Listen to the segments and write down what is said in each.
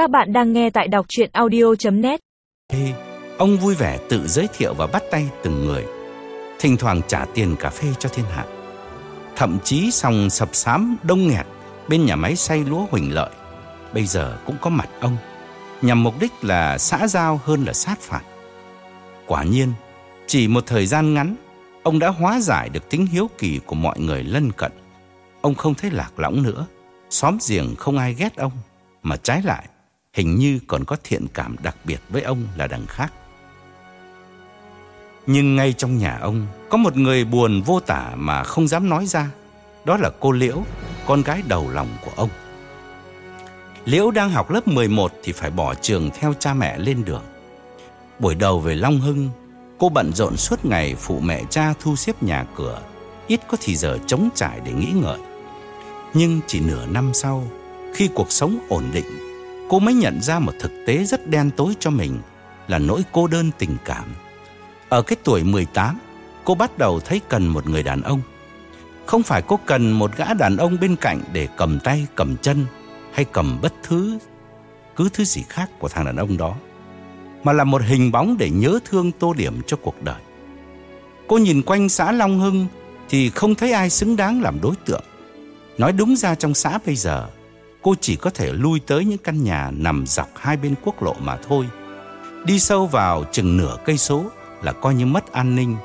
Các bạn đang nghe tại đọc chuyện audio.net Ông vui vẻ tự giới thiệu và bắt tay từng người. Thỉnh thoảng trả tiền cà phê cho thiên hạ. Thậm chí sòng sập sám đông nghẹt Bên nhà máy xay lúa Huỳnh Lợi. Bây giờ cũng có mặt ông, Nhằm mục đích là xã giao hơn là sát phạt. Quả nhiên, Chỉ một thời gian ngắn, Ông đã hóa giải được tính hiếu kỳ của mọi người lân cận. Ông không thấy lạc lõng nữa, Xóm giềng không ai ghét ông, Mà trái lại Hình như còn có thiện cảm đặc biệt với ông là đằng khác. Nhưng ngay trong nhà ông, Có một người buồn vô tả mà không dám nói ra, Đó là cô Liễu, Con gái đầu lòng của ông. Liễu đang học lớp 11 Thì phải bỏ trường theo cha mẹ lên đường. Buổi đầu về Long Hưng, Cô bận rộn suốt ngày phụ mẹ cha thu xếp nhà cửa, Ít có thì giờ trống trải để nghĩ ngợi. Nhưng chỉ nửa năm sau, Khi cuộc sống ổn định Cô mới nhận ra một thực tế rất đen tối cho mình Là nỗi cô đơn tình cảm Ở cái tuổi 18 Cô bắt đầu thấy cần một người đàn ông Không phải cô cần một gã đàn ông bên cạnh Để cầm tay cầm chân Hay cầm bất thứ Cứ thứ gì khác của thằng đàn ông đó mà là một hình bóng để nhớ thương tô điểm cho cuộc đời. Cô nhìn quanh xã Long Hưng thì không thấy ai xứng đáng làm đối tượng. Nói đúng ra trong xã bây giờ, cô chỉ có thể lui tới những căn nhà nằm dọc hai bên quốc lộ mà thôi. Đi sâu vào chừng nửa cây số là coi như mất an ninh,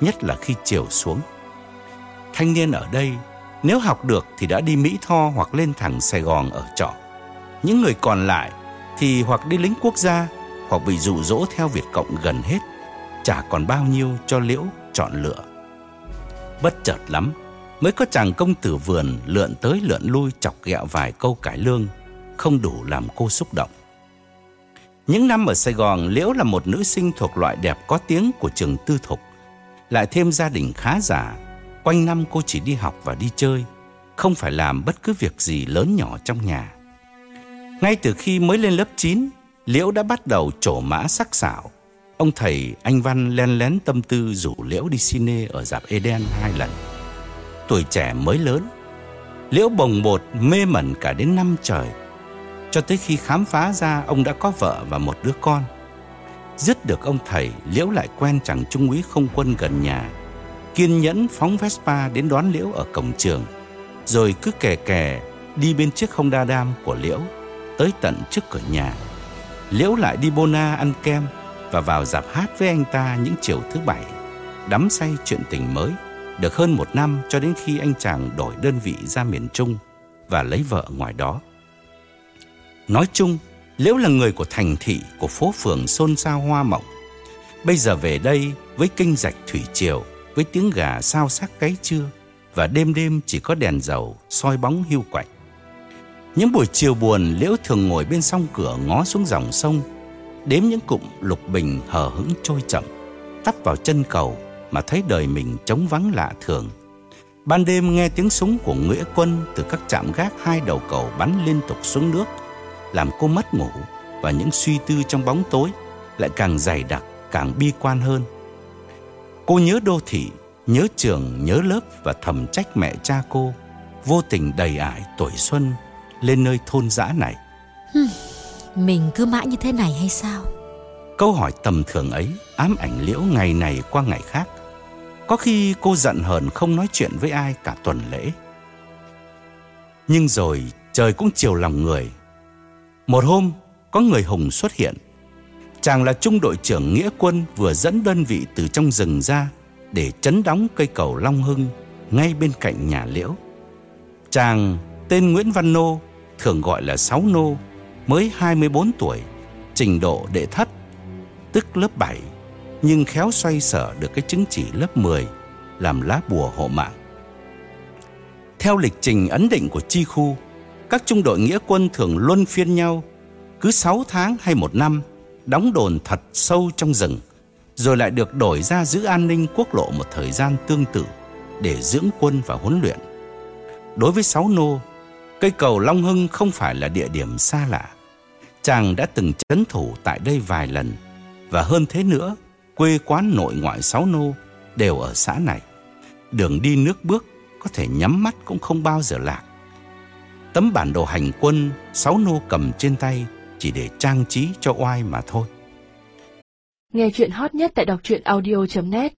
nhất là khi chiều xuống. Thanh niên ở đây, nếu học được thì đã đi Mỹ Tho hoặc lên thẳng Sài Gòn ở trọ. Những người còn lại thì hoặc đi lính quốc gia hoặc bị dụ dỗ theo Việt Cộng gần hết, chả còn bao nhiêu cho Liễu chọn lựa. Bất chợt lắm, mới có chàng công tử vườn lượn tới lượn lui chọc ghẹo vài câu cải lương, không đủ làm cô xúc động. Những năm ở Sài Gòn, Liễu là một nữ sinh thuộc loại đẹp có tiếng của trường tư thục. Lại thêm gia đình khá giả, quanh năm cô chỉ đi học và đi chơi, không phải làm bất cứ việc gì lớn nhỏ trong nhà. Ngay từ khi mới lên lớp 9, Liễu đã bắt đầu trổ mã sắc sảo. Ông thầy anh Văn len lén tâm tư rủ Liễu đi cine ở dạp Eden hai lần. Tuổi trẻ mới lớn, Liễu bồng bột mê mẩn cả đến năm trời. Cho tới khi khám phá ra ông đã có vợ và một đứa con. Dứt được ông thầy, Liễu lại quen chàng trung úy không quân gần nhà. Kiên nhẫn phóng Vespa đến đón Liễu ở cổng trường. Rồi cứ kè kè đi bên chiếc không đa đam của Liễu tới tận trước cửa nhà. Liễu lại đi Bona ăn kem và vào dạp hát với anh ta những chiều thứ bảy, đắm say chuyện tình mới, được hơn một năm cho đến khi anh chàng đổi đơn vị ra miền Trung và lấy vợ ngoài đó. Nói chung, Liễu là người của thành thị, của phố phường xôn xao hoa mộng. Bây giờ về đây với kinh rạch thủy triều, với tiếng gà sao sắc cái trưa và đêm đêm chỉ có đèn dầu soi bóng hưu quạnh. Những buổi chiều buồn Liễu thường ngồi bên song cửa ngó xuống dòng sông Đếm những cụm lục bình hờ hững trôi chậm tắt vào chân cầu mà thấy đời mình trống vắng lạ thường Ban đêm nghe tiếng súng của Nghĩa quân từ các trạm gác hai đầu cầu bắn liên tục xuống nước Làm cô mất ngủ và những suy tư trong bóng tối lại càng dày đặc, càng bi quan hơn Cô nhớ đô thị, nhớ trường, nhớ lớp và thầm trách mẹ cha cô Vô tình đầy ải tuổi xuân lên nơi thôn dã này. Mình cứ mãi như thế này hay sao? Câu hỏi tầm thường ấy ám ảnh liễu ngày này qua ngày khác. Có khi cô giận hờn không nói chuyện với ai cả tuần lễ. Nhưng rồi trời cũng chiều lòng người. Một hôm có người hùng xuất hiện. Chàng là trung đội trưởng nghĩa quân vừa dẫn đơn vị từ trong rừng ra để chấn đóng cây cầu Long Hưng ngay bên cạnh nhà liễu. Chàng tên Nguyễn Văn Nô thường gọi là Sáu Nô, mới 24 tuổi, trình độ đệ thất, tức lớp 7, nhưng khéo xoay sở được cái chứng chỉ lớp 10 làm lá bùa hộ mạng. Theo lịch trình ấn định của chi khu, các trung đội nghĩa quân thường luân phiên nhau, cứ 6 tháng hay một năm, đóng đồn thật sâu trong rừng, rồi lại được đổi ra giữ an ninh quốc lộ một thời gian tương tự để dưỡng quân và huấn luyện. Đối với Sáu Nô, Cây cầu Long Hưng không phải là địa điểm xa lạ. Chàng đã từng chấn thủ tại đây vài lần và hơn thế nữa, quê quán nội ngoại sáu nô đều ở xã này. Đường đi nước bước có thể nhắm mắt cũng không bao giờ lạc. Tấm bản đồ hành quân sáu nô cầm trên tay chỉ để trang trí cho oai mà thôi. Nghe chuyện hot nhất tại đọc truyện audio.net